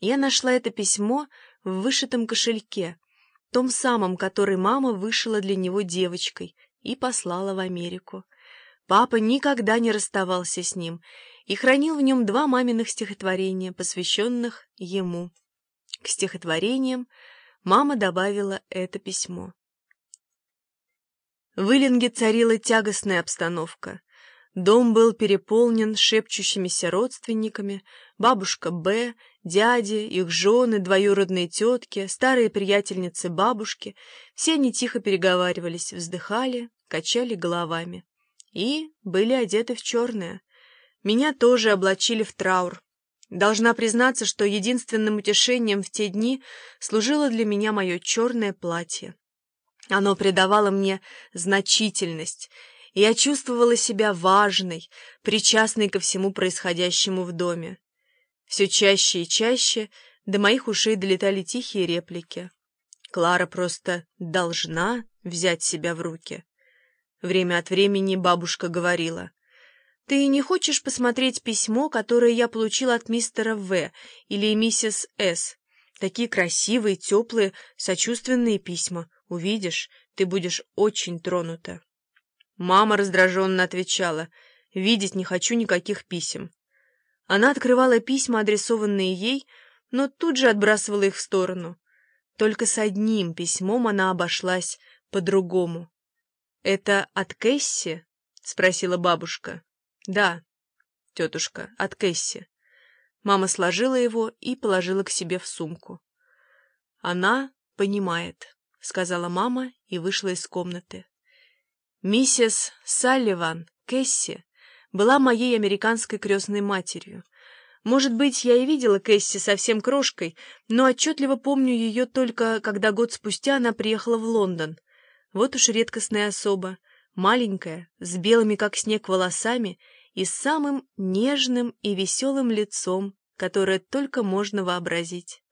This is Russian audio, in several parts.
Я нашла это письмо в вышитом кошельке, том самом, который мама вышила для него девочкой и послала в Америку. Папа никогда не расставался с ним и хранил в нем два маминых стихотворения, посвященных ему. К стихотворениям мама добавила это письмо. В Иллинге царила тягостная обстановка. Дом был переполнен шепчущимися родственниками, бабушка Б, дяди, их жены, двоюродные тетки, старые приятельницы бабушки. Все они тихо переговаривались, вздыхали, качали головами. И были одеты в черное. Меня тоже облачили в траур. Должна признаться, что единственным утешением в те дни служило для меня мое черное платье. Оно придавало мне значительность — я чувствовала себя важной, причастной ко всему происходящему в доме. Все чаще и чаще до моих ушей долетали тихие реплики. Клара просто должна взять себя в руки. Время от времени бабушка говорила, «Ты не хочешь посмотреть письмо, которое я получила от мистера В. или миссис С? Такие красивые, теплые, сочувственные письма. Увидишь, ты будешь очень тронута». Мама раздраженно отвечала, «Видеть не хочу никаких писем». Она открывала письма, адресованные ей, но тут же отбрасывала их в сторону. Только с одним письмом она обошлась по-другому. «Это от Кэсси?» — спросила бабушка. «Да, тетушка, от Кэсси». Мама сложила его и положила к себе в сумку. «Она понимает», — сказала мама и вышла из комнаты. Миссис Салливан, Кэсси, была моей американской крестной матерью. Может быть, я и видела Кэсси совсем крошкой, но отчетливо помню ее только, когда год спустя она приехала в Лондон. Вот уж редкостная особа, маленькая, с белыми как снег волосами и самым нежным и веселым лицом, которое только можно вообразить.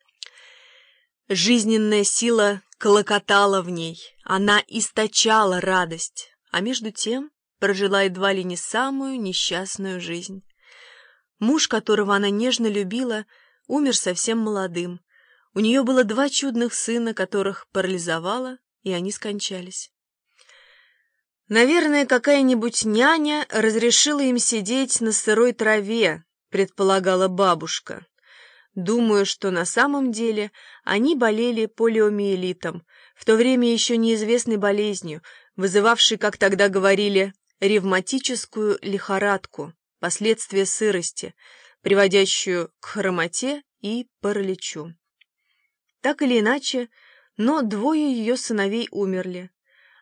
Жизненная сила колокотала в ней, она источала радость а между тем прожила едва ли не самую несчастную жизнь. Муж, которого она нежно любила, умер совсем молодым. У нее было два чудных сына, которых парализовало, и они скончались. «Наверное, какая-нибудь няня разрешила им сидеть на сырой траве», — предполагала бабушка. Думаю, что на самом деле они болели полиомиелитом, в то время еще неизвестной болезнью, вызывавший, как тогда говорили, ревматическую лихорадку, последствия сырости, приводящую к хромоте и параличу. Так или иначе, но двое ее сыновей умерли.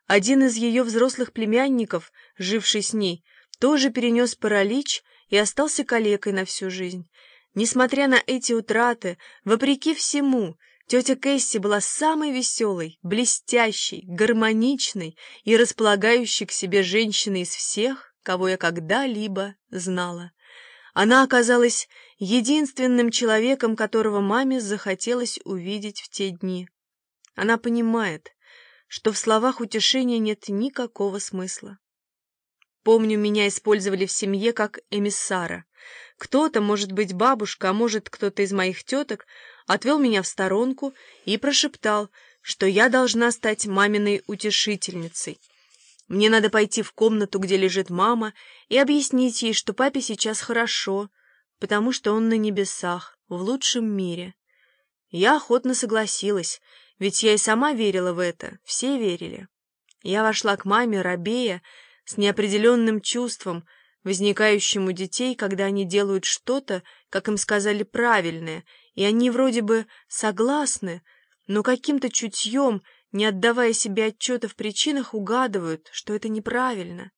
Один из ее взрослых племянников, живший с ней, тоже перенес паралич и остался калекой на всю жизнь. Несмотря на эти утраты, вопреки всему, Тетя Кэсси была самой веселой, блестящей, гармоничной и располагающей к себе женщиной из всех, кого я когда-либо знала. Она оказалась единственным человеком, которого маме захотелось увидеть в те дни. Она понимает, что в словах утешения нет никакого смысла. Помню, меня использовали в семье как эмиссара. Кто-то, может быть, бабушка, а может, кто-то из моих теток, отвел меня в сторонку и прошептал, что я должна стать маминой утешительницей. Мне надо пойти в комнату, где лежит мама, и объяснить ей, что папе сейчас хорошо, потому что он на небесах, в лучшем мире. Я охотно согласилась, ведь я и сама верила в это, все верили. Я вошла к маме, рабея, с неопределенным чувством, возникающим у детей, когда они делают что-то, как им сказали, правильное, и они вроде бы согласны, но каким-то чутьем, не отдавая себе отчета в причинах, угадывают, что это неправильно.